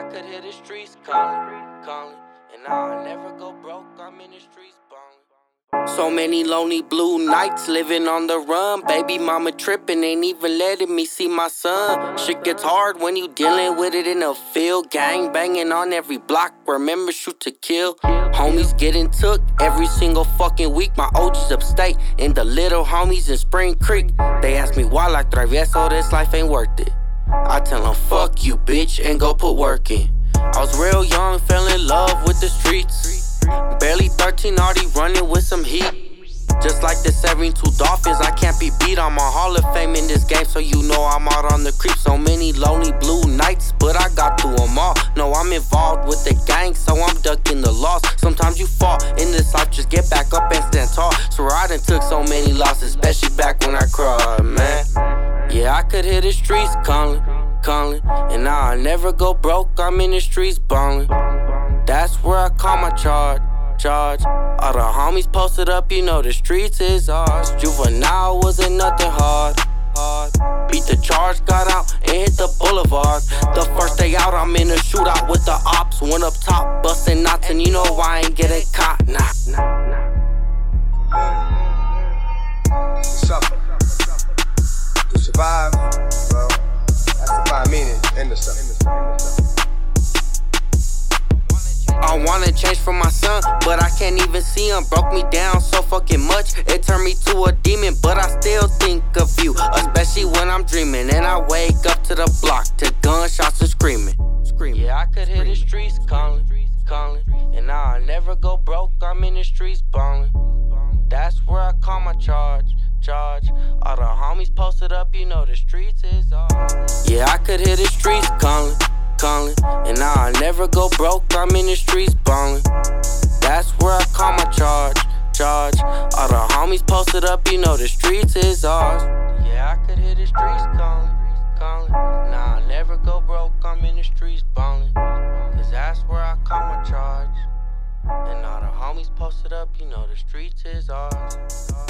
I could hear the streets calling, calling. And I'll never go broke, I'm in the streets ballin'. So many lonely blue nights living on the run. Baby mama tripping, ain't even letting me see my son. Shit gets hard when you dealing with it in a field. Gang banging on every block, remember shoot to kill. Homies getting took every single fucking week. My OGs upstate and the little homies in Spring Creek. They ask me why I like travieso, this life ain't worth it. I tell them fuck you, bitch, and go put work in. I was real young, fell in love with the streets. Barely 13, already running with some heat. Just like the 72 Dolphins, I can't be beat. I'm a Hall of Fame in this game, so you know I'm out on the creep. So many lonely blue nights, but I got through them all. No, I'm involved with the gang, so I'm ducking the loss. Sometimes you fall in this life, just get back up and stand tall. So I done took so many losses, especially back when I cried, man. Yeah, I could hear the streets calling calling. And I'll never go broke, I'm in the streets ballin'. That's where I call my charge. Charge. All the homies posted up, you know the streets is ours. Juvenile wasn't nothing hard. Beat the charge, got out and hit the boulevard. The first day out, I'm in a shootout with the ops. One up top, busting knots, and you know I ain't getting caught. Nah, nah, nah. I wanna change for my son, but I can't even see him. Broke me down so fucking much, it turned me to a demon. But I still think of you, especially when I'm dreaming. And I wake up to the block to gunshots and screaming. Screaming. Yeah, I could hear the streets calling, calling. And I'll never go broke, I'm in the streets ballin'. That's where I call my charge, charge. All the homies posted up, you know the streets is ours. Yeah, I could hear the streets calling calling. And I'll never go broke, I'm in the streets ballin'. That's where I call my charge, charge. All the homies posted up, you know the streets is ours. Yeah, I could hear the streets calling, calling. Nah, I'll never go broke, I'm in the streets ballin'. Cause that's where I call my charge. And all the homies posted up, you know the streets is ours.